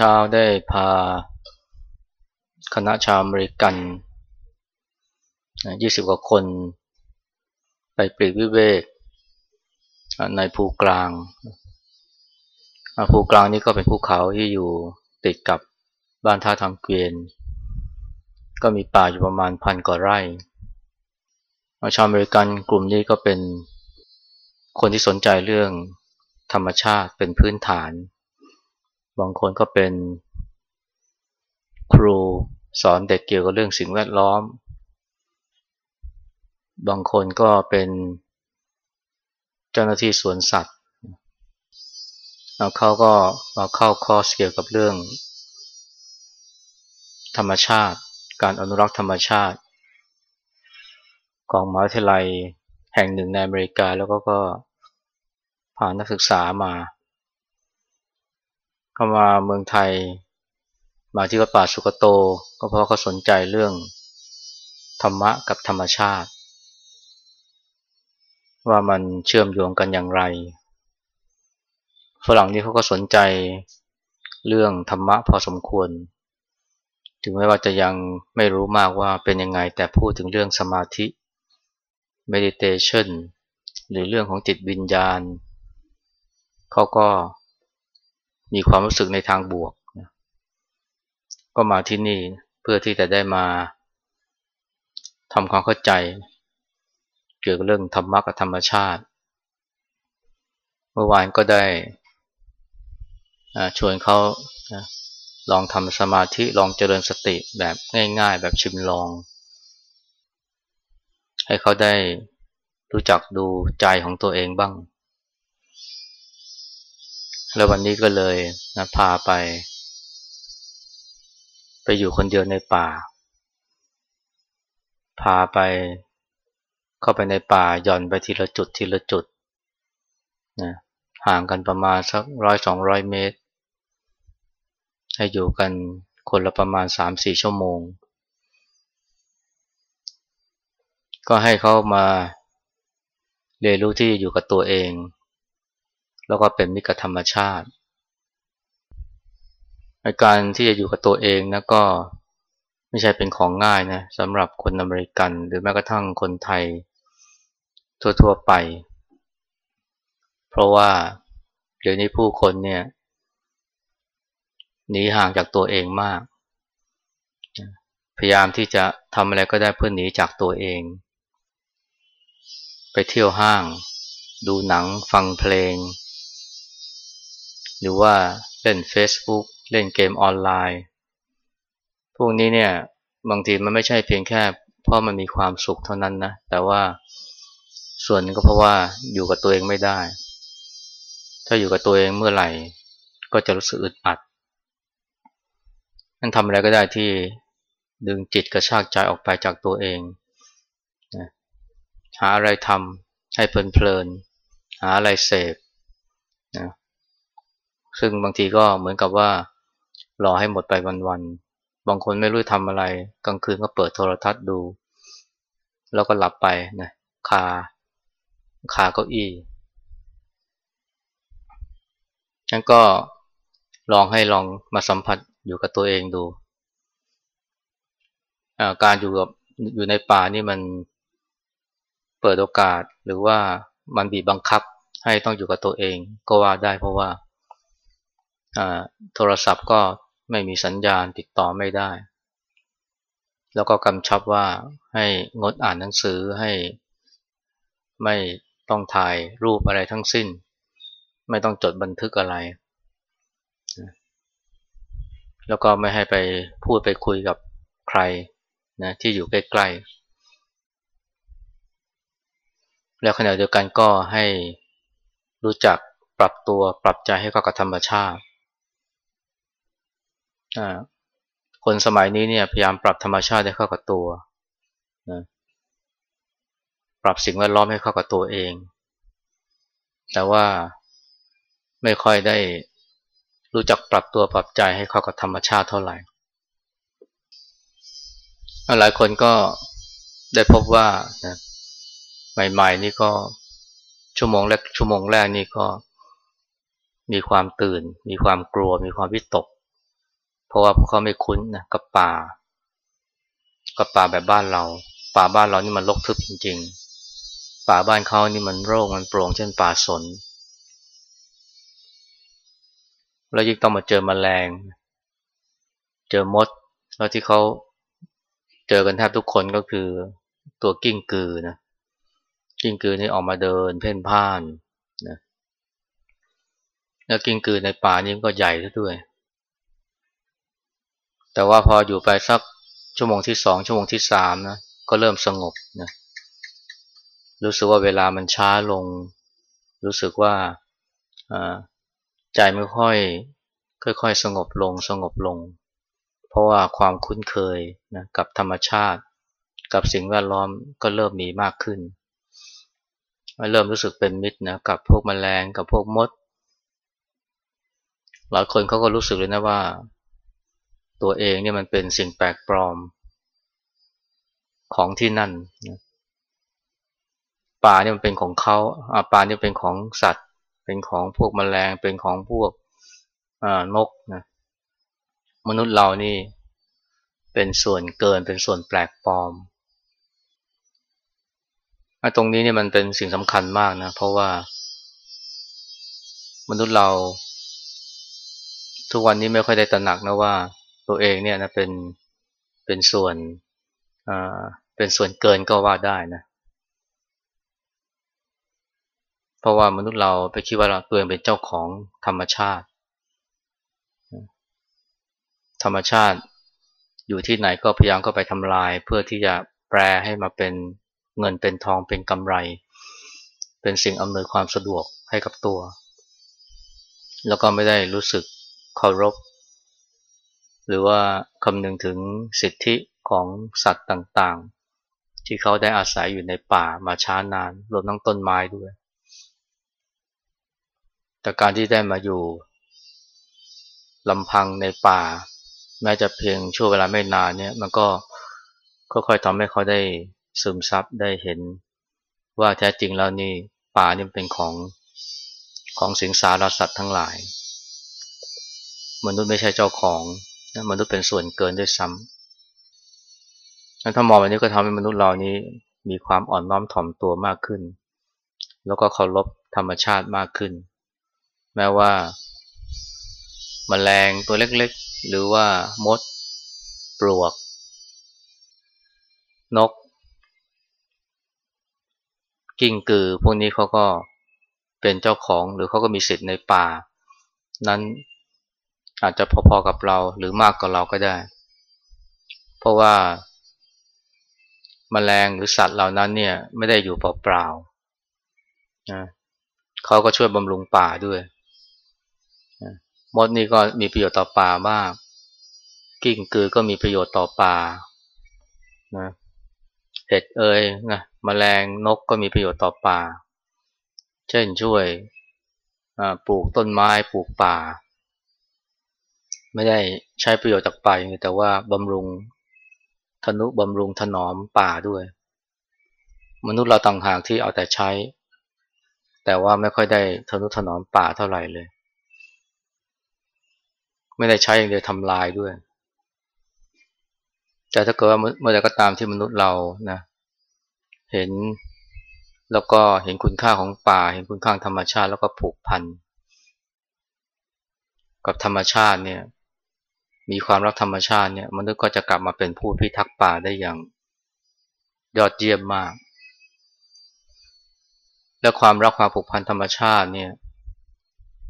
เช้าได้พาคณะชาวอเมริกันยี่สิบกว่าคน ไปปลีกวิเวก ในภูกลาง ภูกลางนี่ก็เป็นภูเขาที่อยู่ติดกับบ้านท่าทางเกวียน ก็มีป่าอยู่ประมาณพันกว่าไร่ชาวอเมริกันกลุ่มนี้ก็เป็นคนที่สนใจเรื่องธรรมชาติเป็นพื้นฐาน บางคนก็เป็นครูสอนเด็กเกี่ยวกับเรื่องสิ่งแวดล้อม บางคนก็เป็นเจ้าหน้าที่สวนสัตว์เขาก็มาเข้าคอร์สเกี่ยวกับเรื่อง ธรรมชาติ การอนุรักษ์ธรรมชาติ ของมหาวิทยาลัยแห่งหนึ่งในอเมริกาแล้วก็ก็พานักศึกษามา เข้ามาเมืองไทย มาที่วัดป่าสุกโต ก็เพราะเขาสนใจเรื่องธรรมะกับธรรมชาติ ว่ามันเชื่อมโยงกันอย่างไร ฝรั่งนี่เขาก็สนใจเรื่องธรรมะพอสมควร ถึงแม้ว่าจะยังไม่รู้มากว่าเป็นยังไงแต่พูดถึงเรื่องสมาธิ meditation หรือเรื่องของจิตวิญญาณ เขาก็ มีความรู้สึกในทางบวก ก็มาที่นี่เพื่อที่จะได้มาทำความเข้าใจ เกี่ยวกับเรื่องธรรมะกับธรรมชาติ เมื่อวานก็ได้ชวนเขาลองทำสมาธิลองเจริญสติแบบง่าย ๆ แบบชิมลอง ให้เขาได้รู้จักดูใจของตัวเองบ้าง แล้ววันนี้ก็เลยนะพาไป ไปอยู่คนเดียวในป่า พาไปเข้าไปในป่าย่อนไปทีละจุดทีละจุดนะห่างกันประมาณสักร้อยสองร้อยเมตร ให้อยู่กันคนละประมาณสามสี่ชั่วโมง ก็ให้เขามาเรียนรู้ที่อยู่กับตัวเอง แล้วก็เป็นมิตรธรรมชาติการที่จะอยู่กับตัวเองนะก็ไม่ใช่เป็นของง่ายนะสำหรับคนอเมริกัน หรือแม้กระทั่งคนไทย ทั่วๆไป เพราะว่าเดี๋ยวนี้ผู้คนเนี่ยหนีห่างจากตัวเองมาก พยายามที่จะทำอะไรก็ได้เพื่อหนีจากตัวเอง ไปเที่ยวห้าง ดูหนังฟังเพลง หรือว่าเล่น Facebook เล่นเกมออนไลน์ พวกนี้เนี่ยบางทีมันไม่ใช่เพียงแค่เพราะมันมีความสุขเท่านั้นนะ แต่ว่าส่วนนึงก็เพราะว่าอยู่กับตัวเองไม่ได้ ถ้าอยู่กับตัวเองเมื่อไหร่ ก็จะรู้สึกอึดอัดนั่นทำอะไรก็ได้ที่ดึงจิตกระชากใจออกไปจากตัวเองนะหาอะไรทำให้เพลินๆหาอะไรเสพนะ ซึ่งบางทีก็เหมือนกับว่ารอให้หมดไปวันๆ บางคนไม่รู้ทำอะไร กลางคืนก็เปิดโทรทัศน์ดู แล้วก็หลับไปนะคาคาเก้าอี้ฉันก็ลองให้ลองมาสัมผัสอยู่กับตัวเองดู การอยู่กับอยู่ในป่านี่มันเปิดโอกาสหรือว่ามันบีบบังคับให้ต้องอยู่กับตัวเองก็ว่าได้เพราะว่า โทรศัพท์ก็ไม่มีสัญญาณติดต่อไม่ได้ แล้วก็กำชับว่าให้งดอ่านหนังสือให้ไม่ต้องถ่ายรูปอะไรทั้งสิ้น ไม่ต้องจดบันทึกอะไร แล้วก็ไม่ให้ไปพูดไปคุยกับใครนะที่อยู่ใกล้ๆ แล้วขณะเดียวกันก็ให้รู้จักปรับตัวปรับใจให้เข้ากับธรรมชาติ คนสมัยนี้เนี่ยพยายามปรับธรรมชาติให้เข้ากับตัวนะปรับสิ่งแวดล้อมให้เข้ากับตัวเอง แต่ว่าไม่ค่อยได้รู้จักปรับตัวปรับใจให้เข้ากับธรรมชาติเท่าไหร่ หลายคนก็ได้พบว่านะใหม่ๆนี่ก็ชั่วโมงแรกชั่วโมงแรกนี่ก็มีความตื่น มีความกลัว มีความวิตก เพราะว่าพวกเขาไม่คุ้นนะกับป่ากับป่าแบบบ้านเรา ป่าบ้านเรานี่มันรกทึบจริง ๆ ป่าบ้านเขานี่มันโร่งมันโปร่งเช่นป่าสนแล้วยิ่งต้องมาเจอมแมลง เจอมด แล้วที่เขาเจอกันแทบทุกคนก็คือตัวกิ้งกือนะ กิ้งกือนี่ออกมาเดินเพ่นพ่านนะแล้วกิ้งกือในป่านี่ก็ใหญ่ซะด้วย แต่ว่าพออยู่ไปสักชั่วโมงที่สองชั่วโมงที่สามนะก็เริ่มสงบนะรู้สึกว่าเวลามันช้าลง รู้สึกว่าใจไม่ค่อยค่อย ๆ สงบลงสงบลง เพราะว่าความคุ้นเคยนะกับธรรมชาติ กับสิ่งแวดล้อมก็เริ่มมีมากขึ้น เริ่มรู้สึกเป็นมิตรนะกับพวกแมลงกับพวกมด หลายคนเขาก็รู้สึกเลยนะว่า ตัวเองเนี่ยมันเป็นสิ่งแปลกปลอมของที่นั่นป่าเนี่ยมันเป็นของเขาป่าเนี่ยเป็นของสัตว์ เป็นของพวกแมลงเป็นของพวกนกนะมนุษย์เรานี่เป็นส่วนเกินเป็นส่วนแปลกปลอมตรงนี้เนี่ยมันเป็นสิ่งสำคัญมากนะเพราะว่า มนุษย์เรา ทุกวันนี้ไม่ค่อยได้ตระหนักนะว่า ตัวเองเนี่ยนะเป็นเป็นส่วนอ่าเป็นส่วนเกินก็ว่าได้นะเพราะว่ามนุษย์เราไปคิดว่าเราตัวเองเป็นเจ้าของธรรมชาติ ธรรมชาติอยู่ที่ไหนก็พยายามก็ไปทำลาย เพื่อที่จะแปลให้มาเป็นเงินเป็นทองเป็นกำไร เป็นสิ่งอำนวยความสะดวกให้กับตัว แล้วก็ไม่ได้รู้สึกเคารพ หรือว่าคำนึงถึงสิทธิของสัตว์ต่างๆ ที่เขาได้อาศัยอยู่ในป่ามาช้านานรวมทั้งต้นไม้ด้วย แต่การที่ได้มาอยู่ลำพังในป่า แม้จะเพียงช่วงเวลาไม่นานเนี่ยมันก็ค่อยๆทำให้เขาได้ซึมซับได้เห็น ว่าแท้จริงแล้วนี่ป่านี่เป็นของของสิงสารสัตว์ทั้งหลาย มนุษย์ไม่ใช่เจ้าของ มนุษย์เป็นส่วนเกินด้วยซ้ำถ้ามองแบบนี้ก็ทำให้มนุษย์เรานี้มีความอ่อนน้อมถ่อมตัวมากขึ้น แล้วก็เคารพธรรมชาติมากขึ้น แม้ว่าแมลงตัวเล็กๆ หรือว่ามด ปลวก นก กิ้งกือ พวกนี้เขาก็เป็นเจ้าของหรือเขาก็มีสิทธิ์ในป่า นั้น อาจจะพอๆกับเราหรือมากกว่าเราก็ได้ เพราะว่ามาแมลงหรือสัตว์เหล่านั้นเนี่ยไม่ได้อยู่เปล่าๆนะเขาก็ช่วยบำรุงป่าด้วยนะมดนี่ก็มีประโยชน์ต่อป่ามาก กิ้งกือก็มีประโยชน์ต่อป่านะเห็ดเอ่ยนะมแมลงนกก็มีประโยชน์ต่อป่า เช่นช่วยปลูกต้นไม้ปลูกป่า ไม่ได้ใช้ประโยชน์จากป่าอย่างเดียวแต่ว่าบำรุงทนุบำรุงถนอมป่าด้วย มนุษย์เราต่างหากที่เอาแต่ใช้ แต่ว่าไม่ค่อยได้ทนุถนอมป่าเท่าไหร่เลย ไม่ได้ใช้อย่างเดียวทำลายด้วย แต่ถ้าเกิดว่าเมื่อใดก็ตามที่มนุษย์เรานะเห็นแล้วก็เห็นคุณค่าของป่า เห็นคุณค่าธรรมชาติแล้วก็ผูกพันกับธรรมชาติเนี่ย มีความรักธรรมชาติเนี่ยมนุษย์ก็จะกลับมาเป็นผู้พิทักษ์ป่าได้อย่าง ยอดเยี่ยมมาก และความรักความผูกพันธรรมชาติเนี่ย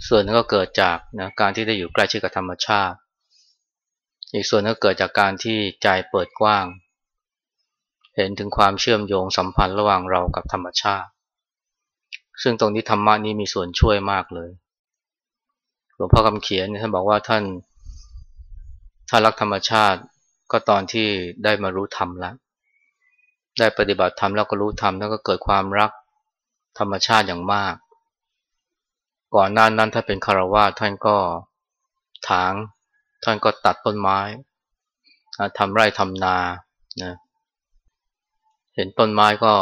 ส่วนนึงก็เกิดจากนะการที่ได้อยู่ใกล้ชิดกับธรรมชาติ อีกส่วนก็เกิดจากการที่ใจเปิดกว้าง เห็นถึงความเชื่อมโยงสัมพันธ์ระหว่างเรากับธรรมชาติ ซึ่งตรงนี้ธรรมะนี้มีส่วนช่วยมากเลย หลวงพ่อคำเขียนท่านบอกว่าท่าน ถ้ารักธรรมชาติก็ตอนที่ได้มารู้ธรรมแล้ว ได้ปฏิบัติธรรมแล้วก็รู้ธรรมแล้วก็เกิดความรักธรรมชาติอย่างมาก ก่อนหน้านั้นถ้าเป็นคารวะท่านก็ถาง ท่านก็ตัดต้นไม้ทำไร่ทำนานะเห็นต้นไม้ก็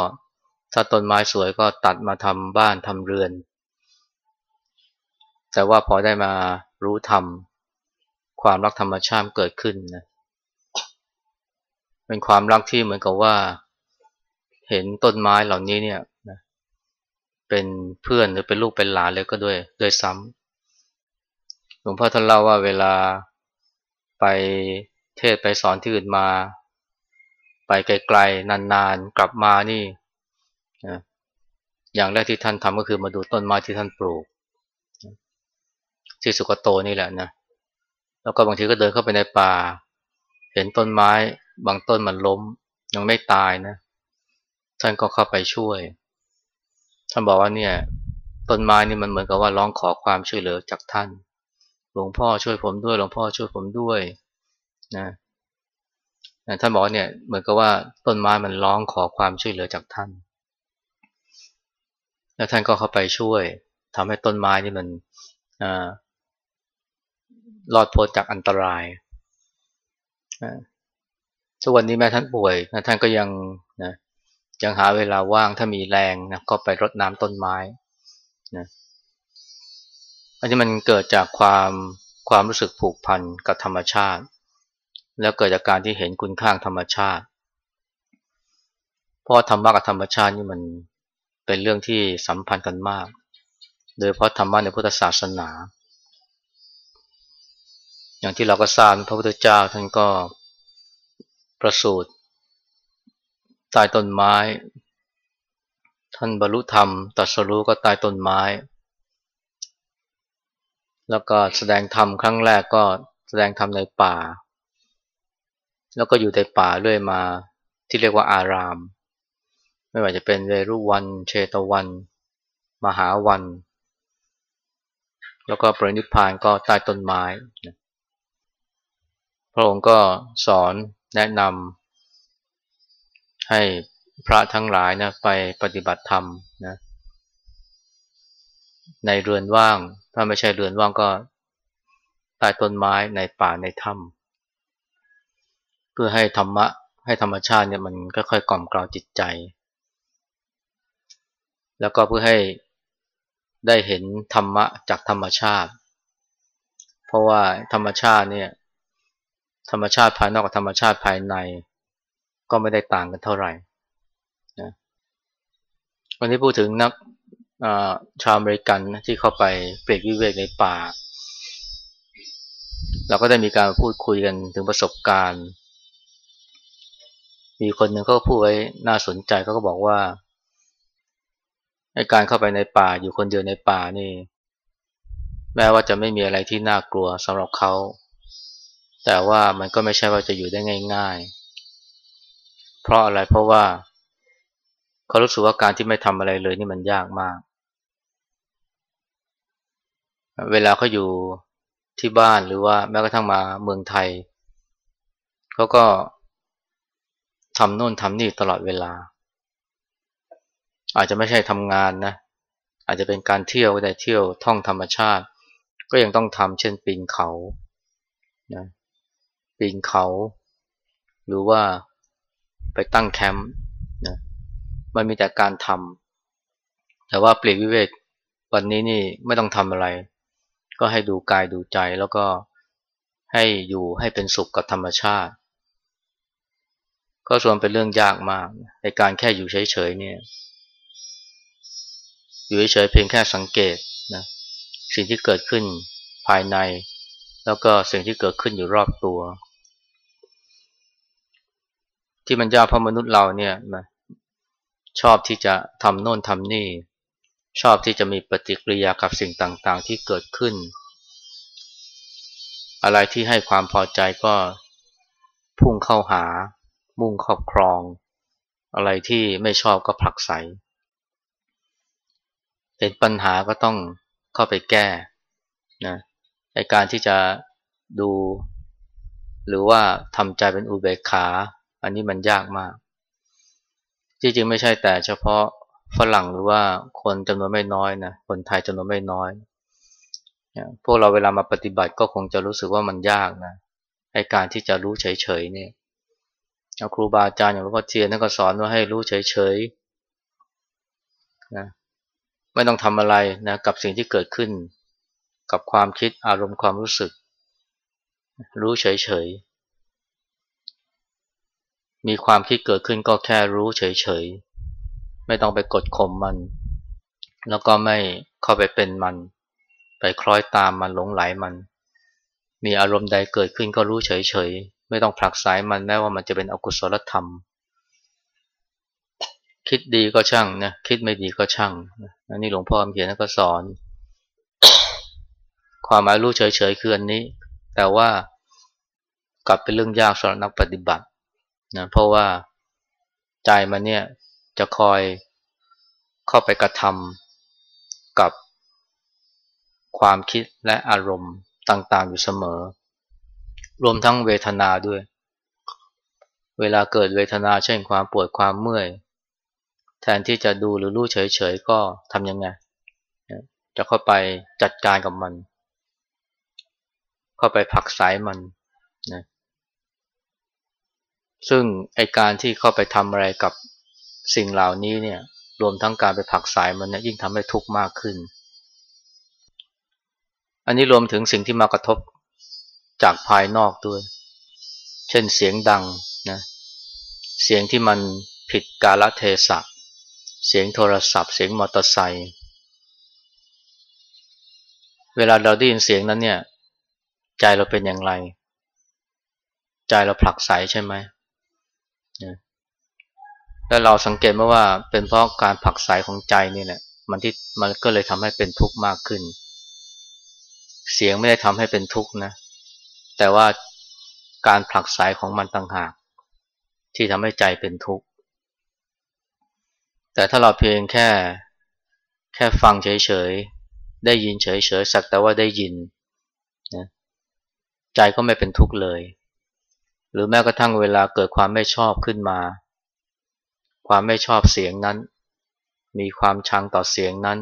ถ้าต้นไม้สวยก็ตัดมาทำบ้านทำเรือน แต่ว่าพอได้มารู้ธรรม ความรักธรรมชาติเกิดขึ้นนะเป็นความรักที่เหมือนกับว่า เห็นต้นไม้เหล่านี้เนี่ยนะเป็นเพื่อนหรือเป็นลูกเป็นหลานเลยก็ด้วยด้วยซ้ำหลวงพ่อท่านเล่าว่าเวลาไปเทศไปสอนที่อื่นมา ไปไกลๆนานๆกลับมานี่นะอย่างแรกที่ท่านทำก็คือมาดูต้นไม้ที่ท่านปลูก ที่สุกโตนี่แหละนะ แล้วก็บางทีก็เดินเข้าไปในป่า เห็นต้นไม้บางต้นมันล้ม ยังไม่ตายนะ ท่านก็เข้าไปช่วย ท่านบอกว่าเนี่ย ต้นไม้นี่มันเหมือนกับว่าร้องขอความช่วยเหลือจากท่าน หลวงพ่อช่วยผมด้วย หลวงพ่อช่วยผมด้วยนะท่านบอกว่าเนี่ยเหมือนกับว่าต้นไม้มันร้องขอความช่วยเหลือจากท่าน แล้วท่านก็เข้าไปช่วยทำให้ต้นไม้นี่มัน รอดพ้นจากอันตรายทุกวันนี้แม่ท่านป่วยนะท่านก็ยังนะยังหาเวลาว่างถ้ามีแรงนะก็ไปรดน้ำต้นไม้นะอันนี้มันเกิดจากความความรู้สึกผูกพันกับธรรมชาติ แล้วเกิดจากการที่เห็นคุณค่าธรรมชาติ เพราะธรรมะกับธรรมชาตินี่มันเป็นเรื่องที่สัมพันธ์กันมาก โดยเพราะธรรมะในพุทธศาสนา อย่างที่เราก็ทราบพระพุทธเจ้าท่านก็ประสูติใต้ต้นไม้ ท่านบรรลุธรรมตัดสรู้ก็ใต้ต้นไม้ แล้วก็แสดงธรรมครั้งแรกก็แสดงธรรมในป่า แล้วก็อยู่ในป่าเรื่อยมาที่เรียกว่าอาราม ไม่ว่าจะเป็นเวรุวัน เชตวัน มหาวัน แล้วก็ปรินิพพานก็ใต้ต้นไม้ ระองค์ก็สอนแนะนำให้พระทั้งหลายนะไปปฏิบัติธรรมนะในเรือนว่าง ถ้าไม่ใช่เรือนว่างก็ใต้ต้นไม้ในป่าในถ้ำเพื่อให้ธรรมะให้ธรรมชาติเนี่ยมันก็ค่อยกล่อมกล่าวจิตใจ แล้วก็เพื่อให้ได้เห็นธรรมะจากธรรมชาติ เพราะว่าธรรมชาติเนี่ย ธรรมชาติภายนอกกับธรรมชาติภายใน ก็ไม่ได้ต่างกันเท่าไหร่นะวันนี้พูดถึงนักชาวอเมริกันที่เข้าไปเปรกวิเวกในป่า เราก็ได้มีการพูดคุยกันถึงประสบการณ์ มีคนหนึ่งก็พูดไว้น่าสนใจเขาก็บอกว่าการเข้าไปในป่าอยู่คนเดียวในป่านี่ แม้ว่าจะไม่มีอะไรที่น่ากลัวสำหรับเขา แต่ว่ามันก็ไม่ใช่ว่าจะอยู่ได้ง่าย ๆ เพราะอะไรเพราะว่าเขารู้สึกว่าการที่ไม่ทำอะไรเลยนี่มันยากมาก เวลาเขาอยู่ที่บ้านหรือว่าแม้กระทั่งมาเมืองไทยเขาก็ทำโน่นทำนี่ตลอดเวลา อาจจะไม่ใช่ทำงานนะ อาจจะเป็นการเที่ยวก็ได้เที่ยวท่องธรรมชาติ ก็ยังต้องทำเช่นปีนเขานะ ปีนเขา หรือว่าไปตั้งแคมป์นะมันมีแต่การทำแต่ว่าเปลี่ยวิเวกวันนี้นี่ไม่ต้องทำอะไร ก็ให้ดูกายดูใจแล้วก็ให้อยู่ให้เป็นสุขกับธรรมชาติ ก็ส่วนเป็นเรื่องยากมากในการแค่อยู่เฉยๆเนี่ยอยู่เฉยๆเพียงแค่สังเกตนะสิ่งที่เกิดขึ้นภายใน แล้วก็สิ่งที่เกิดขึ้นอยู่รอบตัว ที่มันยากเพราะมนุษย์เราเนี่ยนะชอบที่จะทำโน่นทำนี่ ชอบที่จะมีปฏิกิริยากับสิ่งต่างๆ ที่เกิดขึ้น อะไรที่ให้ความพอใจก็พุ่งเข้าหา มุ่งครอบครอง อะไรที่ไม่ชอบก็ผลักไสเห็นปัญหาก็ต้องเข้าไปแก้นะในการที่จะดู หรือว่าทำใจเป็นอุเบกขา อันนี้มันยากมาก จริงๆไม่ใช่แต่เฉพาะฝรั่งหรือว่าคนจำนวนไม่น้อยนะคนไทยจำนวนไม่น้อยพวกเราเวลามาปฏิบัติก็คงจะรู้สึกว่ามันยากนะให้การที่จะรู้เฉยๆเนี่ยครูบาอาจารย์อย่างหลวงพ่อเทียนท่านก็สอนว่าให้รู้เฉยๆนะไม่ต้องทำอะไรนะกับสิ่งที่เกิดขึ้น กับความคิดอารมณ์ความรู้สึก รู้เฉยๆ มีความคิดเกิดขึ้นก็แค่รู้เฉยๆ ไม่ต้องไปกดข่มมัน แล้วก็ไม่เข้าไปเป็นมัน ไปคล้อยตามมันหลงไหลมัน มีอารมณ์ใดเกิดขึ้นก็รู้เฉยๆ ไม่ต้องผลักสายมันแม้ว่ามันจะเป็นอกุศลธรรม คิดดีก็ช่างนะคิดไม่ดีก็ช่างอันนี้หลวงพ่อเขียนก็สอน ความหมายรู้เฉยๆคืออันนี้ แต่ว่า กลับเป็นเรื่องยากสำหรับนักปฏิบัติ นะเพราะว่าใจมันเนี่ยจะคอยเข้าไปกระทำกับความคิดและอารมณ์ต่างๆอยู่เสมอ รวมทั้งเวทนาด้วย เวลาเกิดเวทนาเช่นความปวดความเมื่อย แทนที่จะดูหรือรู้เฉยๆก็ทำยังไง จะเข้าไปจัดการกับมัน เข้าไปผักสายมันนะ ซึ่งไอการที่เข้าไปทำอะไรกับสิ่งเหล่านี้เนี่ยรวมทั้งการไปผักสายมันเนี่ยยิ่งทำให้ทุกข์มากขึ้น อันนี้รวมถึงสิ่งที่มากระทบจากภายนอกด้วย เช่นเสียงดังนะเสียงที่มันผิดกาลเทศะเสียงโทรศัพท์ เสียงมอเตอร์ไซค์เวลาเราได้ยินเสียงนั้นเนี่ย ใจเราเป็นอย่างไร ใจเราผลักไสใช่ไหม แล้วเราสังเกตไหมว่าเป็นเพราะการผักสายของใจนี่แหละมันที่มันก็เลยทำให้เป็นทุกข์มากขึ้น เสียงไม่ได้ทำให้เป็นทุกข์นะ แต่ว่าการผลักสายของมันต่างหาก ที่ทำให้ใจเป็นทุกข์ แต่ถ้าเราเพียงแค่แค่ฟังเฉยๆ ได้ยินเฉยๆ สักแต่ว่าได้ยินนะใจก็ไม่เป็นทุกข์เลย หรือแม้กระทั่งเวลาเกิดความไม่ชอบขึ้นมา ความไม่ชอบเสียงนั้น มีความชังต่อเสียงนั้น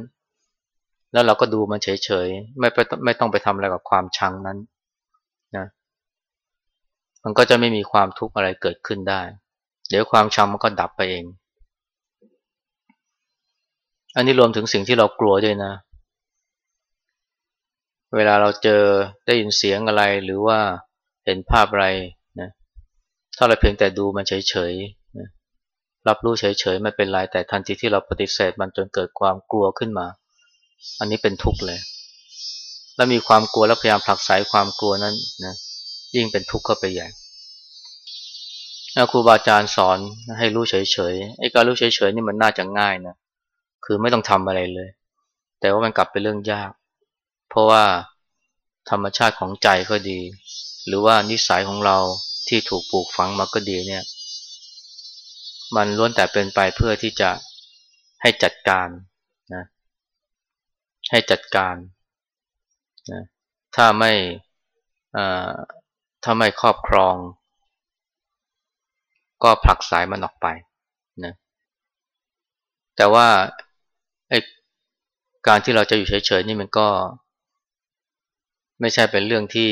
แล้วเราก็ดูมันเฉยๆไม่ไม่ต้องไปทำอะไรกับความชังนั้นนะมันก็จะไม่มีความทุกข์อะไรเกิดขึ้นได้ เดี๋ยวความชังมันก็ดับไปเอง อันนี้รวมถึงสิ่งที่เรากลัวด้วยนะ เวลาเราเจอได้ยินเสียงอะไรหรือว่าเห็นภาพอะไรนะถ้าเราเพียงแต่ดูมันเฉยๆ รับรู้เฉยๆไม่เป็นไรแต่ทันทีที่เราปฏิเสธมันจนเกิดความกลัวขึ้นมา อันนี้เป็นทุกข์เลย แล้วมีความกลัวแล้วพยายามผลักไสความกลัวนั้นนะยิ่งเป็นทุกข์เข้าไปใหญ่ครูบาอาจารย์สอนให้รู้เฉยๆไอ้การรู้เฉยๆนี่มันน่าจะง่ายนะคือไม่ต้องทำอะไรเลย แต่ว่ามันกลับเป็นเรื่องยาก เพราะว่าธรรมชาติของใจก็ดี หรือว่านิสัยของเราที่ถูกปลูกฝังมาก็ดีเนี่ย มันล้วนแต่เป็นไปเพื่อที่จะให้จัดการนะให้จัดการนะถ้าไม่ถ้าไม่ครอบครอง ก็ผลักสายมันออกไปนะแต่ว่าการที่เราจะอยู่เฉยๆนี่มันก็ ไม่ใช่เป็นเรื่องที่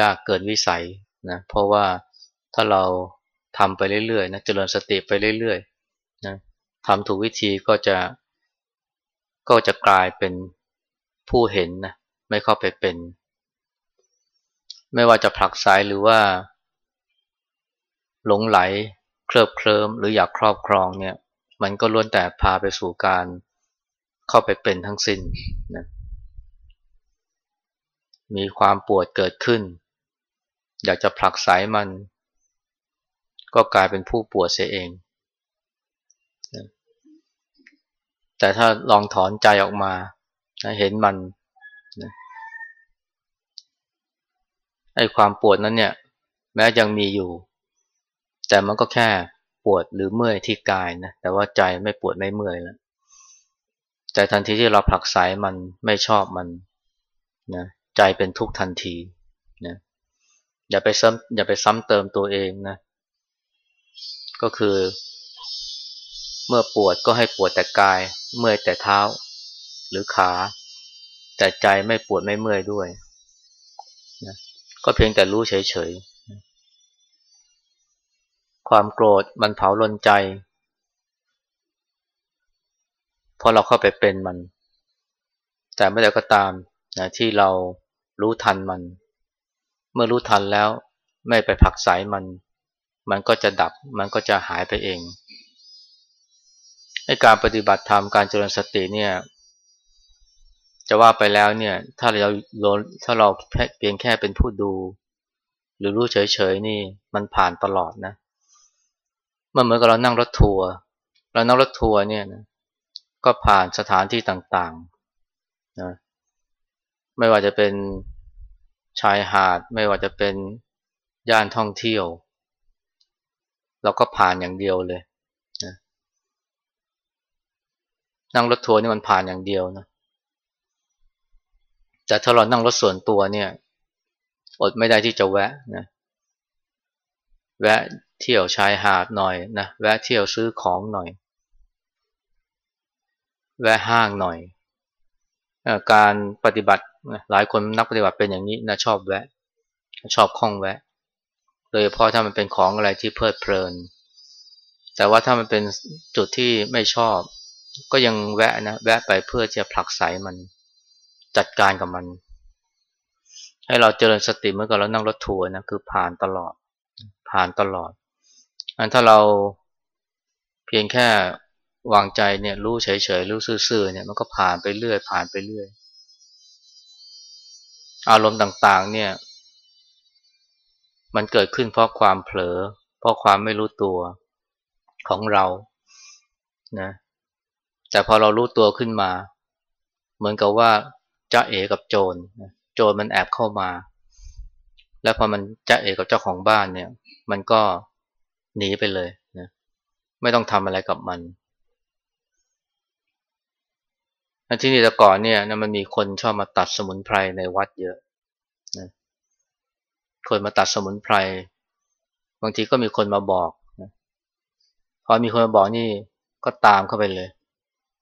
ยากเกินวิสัยนะเพราะว่าถ้าเรา ทำไปเรื่อยๆนะเจริญสติไปเรื่อยๆนะทำถูกวิธีก็จะก็จะกลายเป็นผู้เห็นนะไม่เข้าไปเป็น ไม่ว่าจะผลักสายหรือว่า หลงไหลเคลิบเคลิมหรืออยากครอบครองเนี่ย มันก็ล้วนแต่พาไปสู่การเข้าไปเป็นทั้งสิ้นนะมีความปวดเกิดขึ้น อยากจะผลักสายมัน ก็กลายเป็นผู้ปวดเสียเอง แต่ถ้าลองถอนใจออกมา เห็นมันไอ้ความปวดนั้นเนี่ย แม้ยังมีอยู่ แต่มันก็แค่ปวดหรือเมื่อยที่กายนะ แต่ว่าใจไม่ปวดไม่เมื่อยแล้วแต่ทันทีที่เราผลักไสมันไม่ชอบมันนะใจเป็นทุกข์ทันทีนะอย่าไปซ้ำอย่าไปซ้ำเติมตัวเองนะ ก็คือ เมื่อปวดก็ให้ปวดแต่กาย เมื่อยแต่เท้า หรือขา แต่ใจไม่ปวดไม่เมื่อยด้วยนะก็เพียงแต่รู้เฉยๆ ความโกรธมันเผาลนใจเพราะเราเข้าไปเป็นมัน แต่ไม่ได้ก็ตามนะที่เรารู้ทันมัน เมื่อรู้ทันแล้วไม่ไปผักสายมัน มันก็จะดับ มันก็จะหายไปเองในการปฏิบัติธรรมการเจริญสติเนี่ย จะว่าไปแล้วเนี่ย ถ้าเราถ้าเราเพียงแค่เป็นผู้ดู หรือรู้เฉยๆนี่มันผ่านตลอดนะมันเหมือนกับเรานั่งรถทัวร์เรานั่งรถทัวร์เนี่ยนะก็ผ่านสถานที่ต่างๆนะไม่ว่าจะเป็นชายหาด ไม่ว่าจะเป็นย่านท่องเที่ยว เราก็ผ่านอย่างเดียวเลยนะนั่งรถทัวร์นี่มันผ่านอย่างเดียวนะ แต่ถ้าเรานั่งรถส่วนตัวเนี่ย อดไม่ได้ที่จะแวะนะ แวะเที่ยวชายหาดหน่อยนะ แวะเที่ยวซื้อของหน่อย แวะห้างหน่อย การปฏิบัติหลายคนนักปฏิบัติเป็นอย่างนี้นะชอบแวะ ชอบคล้องแวะ ดยเฉพาะถ้ามันเป็นของอะไรที่เพลิดเพลิน แต่ว่าถ้ามันเป็นจุดที่ไม่ชอบ ก็ยังแวะนะแวะไปเพื่อจะผลักไสมันจัดการกับมัน ให้เราเจริญสติเมื่อก่อนเรานั่งรถทัวร์นะคือผ่านตลอด ผ่านตลอด อันถ้าเราเพียงแค่วางใจเนี่ยรู้เฉยๆรู้ซื่อๆเนี่ยมันก็ผ่านไปเรื่อยผ่านไปเรื่อย อารมณ์ต่างๆ เนี่ย มันเกิดขึ้นเพราะความเผลอ เพราะความไม่รู้ตัวของเรานะแต่พอเรารู้ตัวขึ้นมา เหมือนกับว่าจ้าเอกับโจรโจรมันแอบเข้ามา แล้วพอมันจ้าเอกับเจ้าของบ้านเนี่ย มันก็หนีไปเลยนะไม่ต้องทำอะไรกับมันที่นี่แต่ก่อนเนี่ยมันมีคนชอบมาตัดสมุนไพรในวัดเยอะ คนมาตัดสมุนไพร บางทีก็มีคนมาบอกนะพอมีคนมาบอกนี่ก็ตามเข้าไปเลย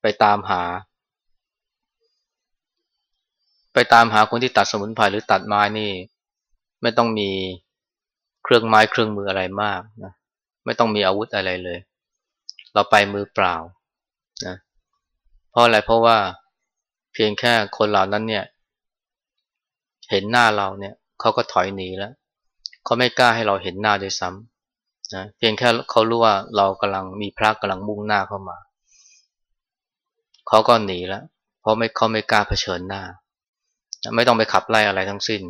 ไปตามหา ไปตามหาคนที่ตัดสมุนไพรหรือตัดไม้นี่ ไม่ต้องมีเครื่องไม้เครื่องมืออะไรมากนะไม่ต้องมีอาวุธอะไรเลย เราไปมือเปล่านะเพราะอะไรเพราะว่าเพียงแค่คนเหล่านั้นเนี่ย เห็นหน้าเราเนี่ย เขาก็ถอยหนีแล้วเขาไม่กล้าให้เราเห็นหน้าด้วยซ้ำนะเพียงแค่เขารู้ว่าเรากำลังมีพระกำลังมุ่งหน้าเข้ามาเขาก็หนีแล้ว เพราะไม่เขาไม่กล้าเผชิญหน้า ไม่ต้องไปขับไล่อะไรทั้งสิ้น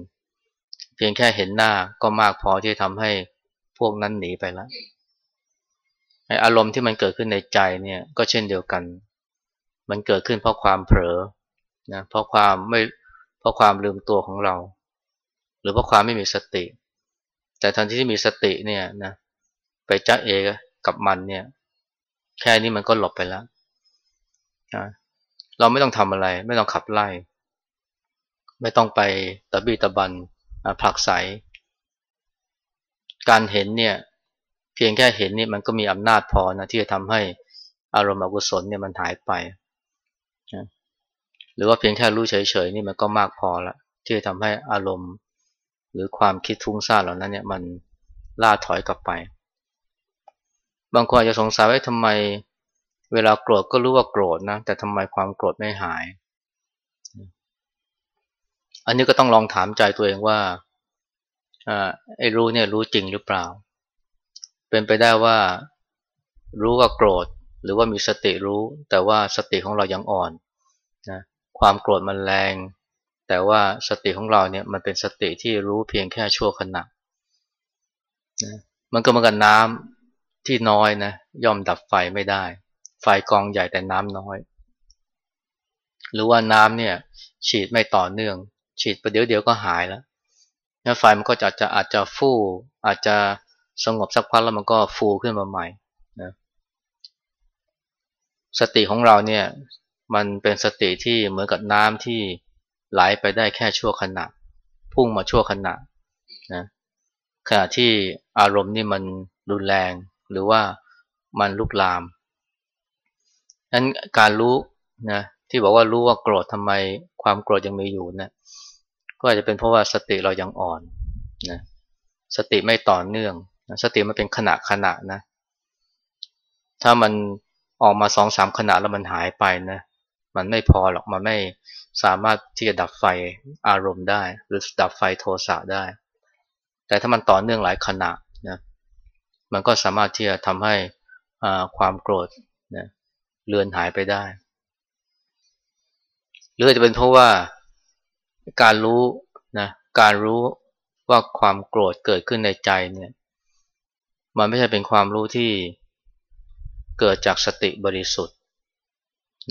เพียงแค่เห็นหน้าก็มากพอที่ทำให้พวกนั้นหนีไปแล้วอารมณ์ที่มันเกิดขึ้นในใจเนี่ยก็เช่นเดียวกัน มันเกิดขึ้นเพราะความเผลอนะเพราะความไม่เพราะความลืมตัวของเรา หรือเพราะความไม่มีสติ แต่ทันทีที่มีสติเนี่ยนะไปจ้าเอกับมันเนี่ย แค่นี้มันก็หลบไปแล้วนะเราไม่ต้องทำอะไร ไม่ต้องขับไล่ ไม่ต้องไปตะบี้ตะบันผลักไสการเห็นเนี่ย เพียงแค่เห็นนี่มันก็มีอำนาจพอนะที่จะทำให้อารมณ์อกุศลเนี่ยมันหายไปหรือว่าเพียงแค่รู้เฉยๆนี่มันก็มากพอละที่จะทำให้อารมณ์ หรือความคิดฟุ้งซ่านเหล่านั้นเนี่ยมันล่าถอยกลับไป บางคนอาจจะสงสัยว่าทำไมเวลาโกรธก็รู้ว่าโกรธนะ แต่ทำไมความโกรธไม่หาย อันนี้ก็ต้องลองถามใจตัวเองว่าไอ้รู้เนี่ยรู้จริงหรือเปล่า เป็นไปได้ว่ารู้ว่าโกรธ หรือว่ามีสติรู้ แต่ว่าสติของเรายังอ่อนนะความโกรธมันแรง แต่ว่าสติของเราเนี่ยมันเป็นสติที่รู้เพียงแค่ชั่วขณะนะมันก็เหมือนกับน้ำที่น้อยนะย่อมดับไฟไม่ได้ ไฟกองใหญ่แต่น้ำน้อย หรือว่าน้ำเนี่ยฉีดไม่ต่อเนื่อง ฉีดประเดี๋ยวเดียวก็หายแล้วไฟมันก็จะจะอาจจะฟู่อาจจะสงบสักพักแล้วมันก็ฟูขึ้นมาใหม่นะสติของเราเนี่ยมันเป็นสติที่เหมือนกับน้ำที่ ไหลไปได้แค่ชั่วขณะ พุ่งมาชั่วขณะนะขณะที่อารมณ์นี่มันรุนแรง หรือว่ามันลุกลามนั้นการรู้นะที่บอกว่ารู้ว่าโกรธทำไมความโกรธยังมีอยู่นะก็อาจจะเป็นเพราะว่าสติเรายังอ่อนนะสติไม่ต่อเนื่องนะสติมันเป็นขณะขณะนะ ถ้ามันออกมาสองสามขณะแล้วมันหายไปนะ มันไม่พอหรอกมันไม่สามารถที่จะดับไฟอารมณ์ได้ หรือดับไฟโทสะได้ แต่ถ้ามันต่อเนื่องหลายขณะนะมันก็สามารถที่จะทำให้ความโกรธนะเลือนหายไปได้ หรือจะเป็นเพราะว่าการรู้นะการรู้ว่าความโกรธเกิดขึ้นในใจเนี่ยมันไม่ใช่เป็นความรู้ที่เกิดจากสติบริสุทธิ์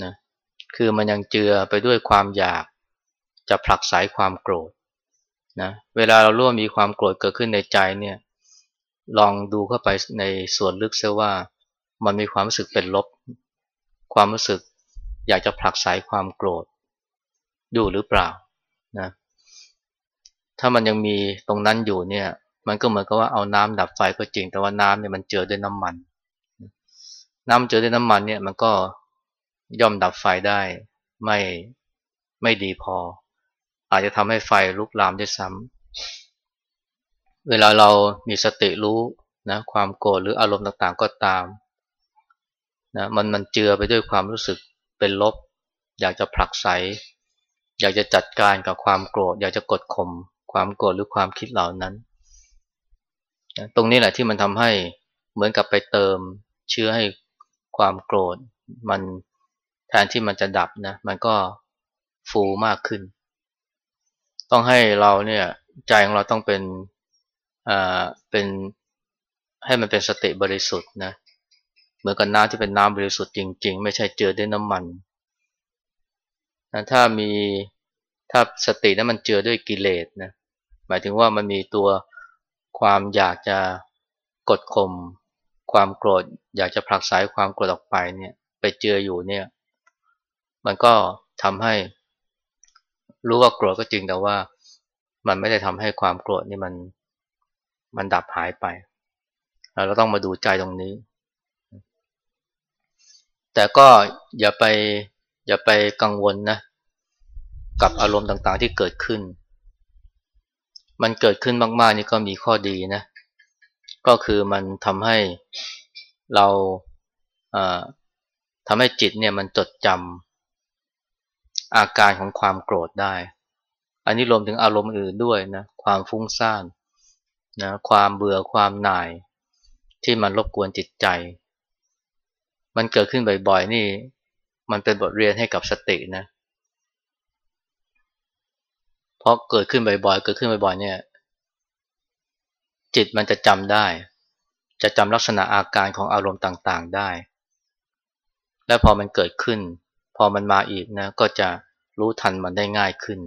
นะ คือมันยังเจือไปด้วยความอยากจะผลักไสความโกรธนะเวลาเราร่วมมีความโกรธเกิดขึ้นในใจเนี่ยลองดูเข้าไปในส่วนลึกเสียว่ามันมีความรู้สึกเป็นลบ ความรู้สึกอยากจะผลักไสความโกรธอยู่หรือเปล่านะถ้ามันยังมีตรงนั้นอยู่เนี่ยมันก็เหมือนกับว่าเอาน้ำดับไฟก็จริง แต่ว่าน้ำเนี่ยมันเจือด้วยน้ำมัน น้ำเจือด้วยน้ำมันเนี่ยมันก็ ย่อมดับไฟได้ไม่ไม่ดีพอ อาจจะทำให้ไฟลุกลามได้ซ้ำเวลาเรามีสติรู้นะความโกรธหรืออารมณ์ต่างๆก็ตามนะมันมันเจือไปด้วยความรู้สึกเป็นลบ อยากจะผลักไสอยากจะจัดการกับความโกรธ อยากจะกดข่มความโกรธหรือความคิดเหล่านั้นตรงนี้แหละที่มันทำให้เหมือนกับไปเติมเชื้อให้ความโกรธมัน ทนที่มันจะดับนะ มันก็ฟูมากขึ้น ต้องให้เราเนี่ยใจของเราต้องเป็นอ่าเป็นให้มันเป็นสติบริสุทธิ์นะเหมือนกับน้ำที่เป็นน้ำบริสุทธิ์จริง ๆ ไม่ใช่เจือด้วยน้ำมันนะถ้ามีถ้าสตินั้นมันเจือด้วยกิเลสนะหมายถึงว่ามันมีตัวความอยากจะกดข่มความโกรธ อยากจะผลักไสความโกรธออกไปเนี่ย ไปเจืออยู่เนี่ย มันก็ทำให้รู้ว่าโกรธก็จริงแต่ว่า มันไม่ได้ทำให้ความโกรธนี่มันมันดับหายไป เราต้องมาดูใจตรงนี้ แต่ก็อย่าไปอย่าไปกังวลนะ กับอารมณ์ต่างๆที่เกิดขึ้น มันเกิดขึ้นมากๆนี่ก็มีข้อดีนะ ก็คือมันทำให้เราทำให้จิตเนี่ยมันจดจำ อาการของความโกรธได้ อันนี้รวมถึงอารมณ์อื่นด้วยนะ ความฟุ้งซ่านนะ ความเบื่อ ความหน่าย ที่มันรบกวนจิตใจ มันเกิดขึ้นบ่อยๆ นี่ มันเป็นบทเรียนให้กับสตินะ เพราะเกิดขึ้นบ่อยๆ เกิดขึ้นบ่อยๆ เนี่ย จิตมันจะจำได้ จะจำลักษณะอาการของอารมณ์ต่างๆ ได้ และพอมันเกิดขึ้นพอมันมาอีกนะก็จะ รู้ทันมันได้ง่ายขึ้น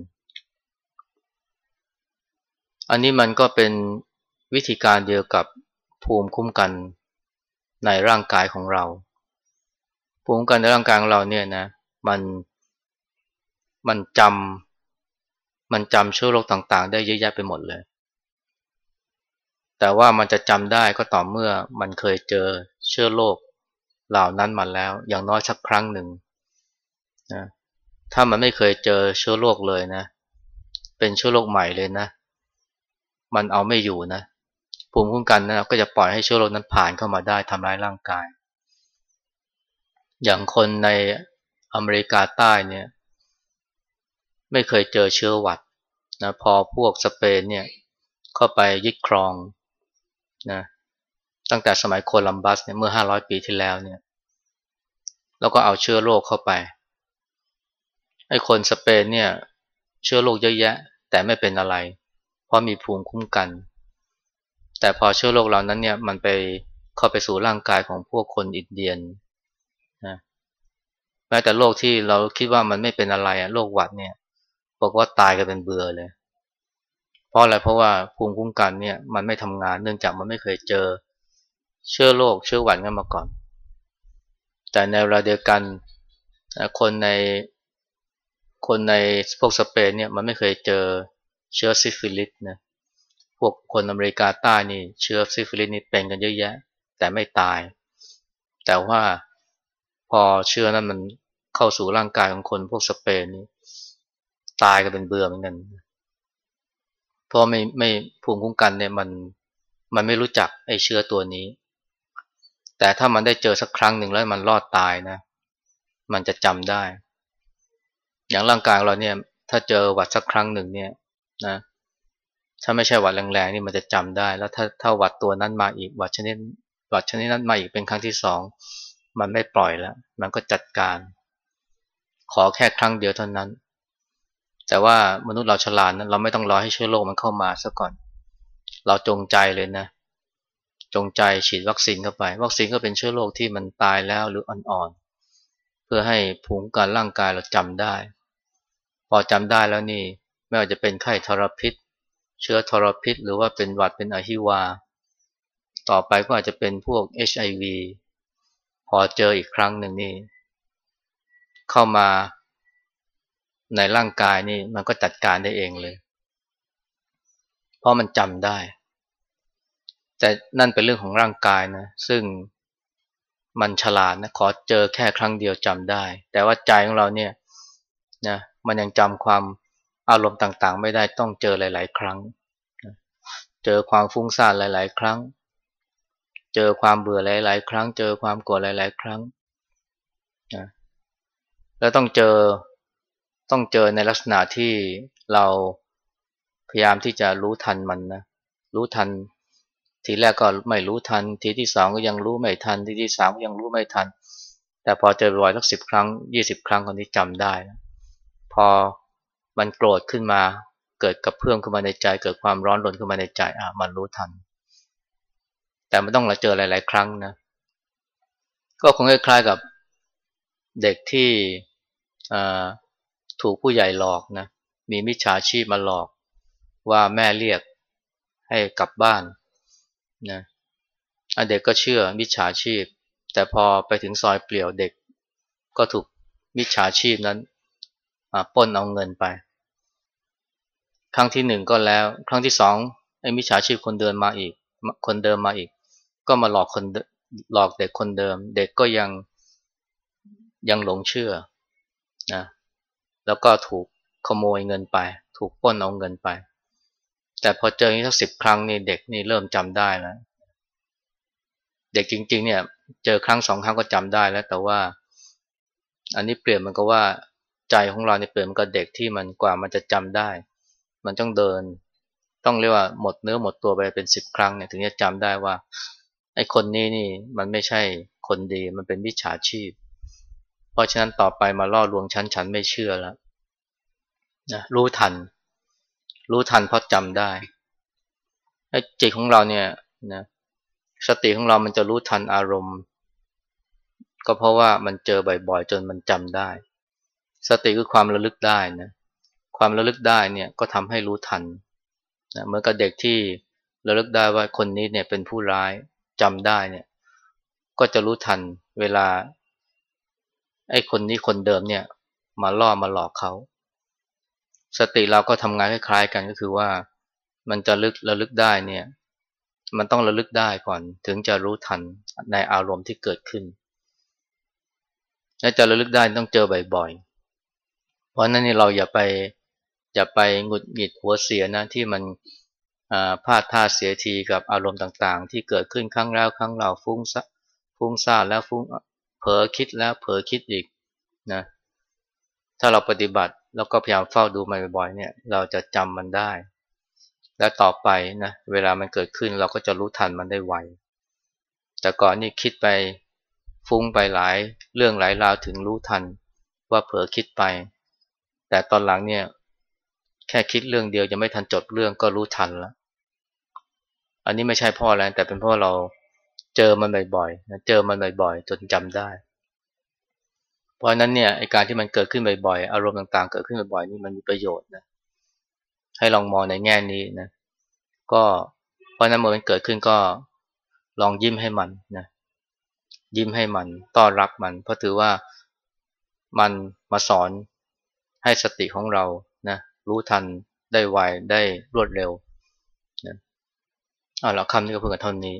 อันนี้มันก็เป็นวิธีการเดียวกับภูมิคุ้มกันในร่างกายของเรา ภูมิคุ้มกันในร่างกายของเราเนี่ยนะมันมันจำมันจำเชื้อโรคต่างๆ ได้เยอะแยะไปหมดเลย แต่ว่ามันจะจำได้ก็ต่อเมื่อมันเคยเจอเชื้อโรคเหล่านั้นมาแล้ว อย่างน้อยสักครั้งหนึ่งนะ ถ้ามันไม่เคยเจอเชื้อโรคเลยนะ เป็นเชื้อโรคใหม่เลยนะ มันเอาไม่อยู่นะ ภูมิคุ้มกันนะก็จะปล่อยให้เชื้อโรคนั้นผ่านเข้ามาได้ทำร้ายร่างกาย อย่างคนในอเมริกาใต้เนี่ย ไม่เคยเจอเชื้อหวัดนะพอพวกสเปนเนี่ยเข้าไปยึดครองนะตั้งแต่สมัยโคลัมบัสเนี่ยเมื่อ 500 ปีที่แล้วเนี่ย แล้วก็เอาเชื้อโรคเข้าไป ไอ้คนสเปนเนี่ยเชื้อโรคเยอะแยะ แต่ไม่เป็นอะไร เพราะมีภูมิคุ้มกัน แต่พอเชื้อโรคเหล่านั้นเนี่ยมันไปเข้าไปสู่ร่างกายของพวกคนอินเดียนนะแม้แต่โรคที่เราคิดว่ามันไม่เป็นอะไรอะโรคหวัดเนี่ยบอกว่าตายกันเป็นเบื่อเลย เพราะอะไรเพราะว่าภูมิคุ้มกันเนี่ยมันไม่ทำงานเนื่องจากมันไม่เคยเจอเชื้อโรคเชื้อหวัดกันมาก่อน แต่ในเวลาเดียวกันคนใน คนในพวกสเปนเนี่ยมันไม่เคยเจอเชื้อซิฟิลิสนะพวกคนอเมริกาใต้นี่เชื้อซิฟิลิสนี่เป็นกันเยอะแยะ แต่ไม่ตาย แต่ว่าพอเชื้อนั้นมันเข้าสู่ร่างกายของคนพวกสเปนนี่ตายกันเป็นเบื่อเหมือนกันเพราะไม่ไม่ภูมิคุ้มกันเนี่ยมันมันไม่รู้จักไอ้เชื้อตัวนี้ แต่ถ้ามันได้เจอสักครั้งหนึ่งแล้วมันรอดตายนะ มันจะจำได้ อย่างร่างกายเราเนี่ย ถ้าเจอหวัดสักครั้งหนึ่งเนี่ยนะถ้าไม่ใช่หวัดแรงๆนี่มันจะจำได้ แล้วถ้าถ้าหวัดตัวนั้นมาอีกหวัดชนิดหวัดชนิดนั้นมาอีกเป็นครั้งที่สองมันไม่ปล่อยแล้ว มันก็จัดการ ขอแค่ครั้งเดียวเท่านั้น แต่ว่ามนุษย์เราฉลาดนะเราไม่ต้องรอให้เชื้อโรคมันเข้ามาซะก่อน เราจงใจเลยนะ จงใจฉีดวัคซีนเข้าไป วัคซีนก็เป็นเชื้อโรคที่มันตายแล้วหรืออ่อนๆเพื่อให้ภูมิการร่างกายเราจำได้ พอจำได้แล้วนี่ไม่ว่าจะเป็นไข้ทรพิษ เชื้อทรพิษ หรือว่าเป็นหวัดเป็นอหิวา ต่อไปก็อาจจะเป็นพวก HIV พอเจออีกครั้งหนึ่งนี่เข้ามาในร่างกายนี่มันก็จัดการได้เองเลย เพราะมันจำได้ แต่นั่นเป็นเรื่องของร่างกายนะ ซึ่งมันฉลาดนะขอเจอแค่ครั้งเดียวจำได้ แต่ว่าใจของเราเนี่ยนะ มันยังจำความอารมณ์ต่างๆ ไม่ได้ต้องเจอหลาย ๆ ครั้ง เจอความฟุ้งซ่านหลาย ๆ ครั้ง เจอความเบื่อหลาย ๆ ครั้ง เจอความโกรธหลาย ๆ ครั้งนะแล้วต้องเจอต้องเจอในลักษณะที่เราพยายามที่จะรู้ทันมันนะรู้ทัน ทีแรกก็ไม่รู้ทัน ทีที่สองก็ยังรู้ไม่ทัน ทีที่สามก็ยังรู้ไม่ทัน แต่พอเจอบ่อยสักสิบครั้งยี่สิบครั้งคนนี้จำได้นะ อมันโกรธขึ้นมาเกิดกับเพื่อมขึ้นมาในใจ เกิดความร้อนรนขึ้นมาในใจอะมันรู้ทัน แต่ไม่ต้องมาเจอหลาย ๆ ครั้งนะ ก็คงคล้ายๆกับเด็กที่ถูกผู้ใหญ่หลอกนะมีมิจฉาชีพมาหลอกว่าแม่เรียกให้กลับบ้านนะเด็กก็เชื่อมิจฉาชีพ แต่พอไปถึงซอยเปลี่ยวเด็กก็ถูกมิจฉาชีพนั้น ป้นเอาเงินไป ครั้งที่หนึ่งก็แล้ว ครั้งที่สองไอ้มิจฉาชีพคนเดินมาอีก คนเดิมมาอีก ก็มาหลอกคนหลอกเด็กคนเดิม เด็กก็ยังยังหลงเชื่อนะแล้วก็ถูกขโมยเงินไป ถูกป้นเอาเงินไป แต่พอเจอนี้สักสิบครั้งนี่เด็กนี่เริ่มจำได้แล้วเด็กจริง ๆ เนี่ย เจอครั้งสองครั้งก็จำได้แล้ว แต่ว่า อันนี้เปลี่ยนมันก็ว่า ใจของเราเนี่ยเปลี่ยนมันก็เด็กที่มันกว่ามันจะจำได้ มันต้องเดิน ต้องเรียกว่าหมดเนื้อหมดตัวไปเป็นสิบครั้งเนี่ยถึงจะจำได้ว่าไอ้คนนี้นี่มันไม่ใช่คนดีมันเป็นวิชาชีพ เพราะฉะนั้นต่อไปมาล่อลวงฉันฉันไม่เชื่อแล้วนะรู้ทัน รู้ทันเพราะจำได้ไอ้จิตของเราเนี่ยนะสติของเรามันจะรู้ทันอารมณ์ ก็เพราะว่ามันเจอบ่อยๆ จนมันจำได้ สติคือความระลึกได้นะความระลึกได้เนี่ยก็ทำให้รู้ทันนะเมื่อกับเด็กที่ระลึกได้ว่าคนนี้เนี่ยเป็นผู้ร้ายจำได้เนี่ย ก็จะรู้ทันเวลาไอ้คนนี้คนเดิมเนี่ย มาล่อมาหลอกเขาสติเราก็ทำงานคล้ายๆกันก็คือว่ามันจะลึกระลึกได้เนี่ย มันต้องระลึกได้ก่อนถึงจะรู้ทันในอารมณ์ที่เกิดขึ้นและจะระลึกได้ต้องเจอบ่อยๆ เพราะนั้นนี่เราอย่าไปอย่าไปหงุดหงิดหัวเสียนะที่มันพลาดท่าเสียทีกับอารมณ์ต่างๆ ที่เกิดขึ้นครั้งแล้วครั้งเราฟุ้งฟุ้งซ่านแล้วฟุ้งเผลอคิดแล้วเผลอคิดอีกนะถ้าเราปฏิบัติแล้วก็พยายามเฝ้าดูมันบ่อยๆเนี่ยเราจะจำมันได้ และต่อไปนะเวลามันเกิดขึ้นเราก็จะรู้ทันมันได้ไวแต่ก่อนนี่คิดไปฟุ้งไปหลาย เรื่องหลายราวถึงรู้ทันว่าเผลอคิดไป แต่ตอนหลังเนี่ย แค่คิดเรื่องเดียวยังไม่ทันจบเรื่องก็รู้ทันแล้ว อันนี้ไม่ใช่พ่อแล้วแต่เป็นเพราะเราเจอมันบ่อยๆนะเจอมันบ่อยๆ จนจำได้ เพราะนั้นเนี่ยไอการที่มันเกิดขึ้นบ่อยๆ อารมณ์ต่างๆ เกิดขึ้นบ่อยๆนี่มันมีประโยชน์นะ ให้ลองมองในแง่นี้นะ ก็เพราะนั้นเมื่อมันเกิดขึ้นก็ลองยิ้มให้มันนะ ยิ้มให้มัน ต้อนรับมัน เพราะถือว่ามันมาสอน ให้สติของเรานะรู้ทันได้ไวได้รวดเร็วนะเอาละคำนี้ก็เพิ่งกันเท่านี้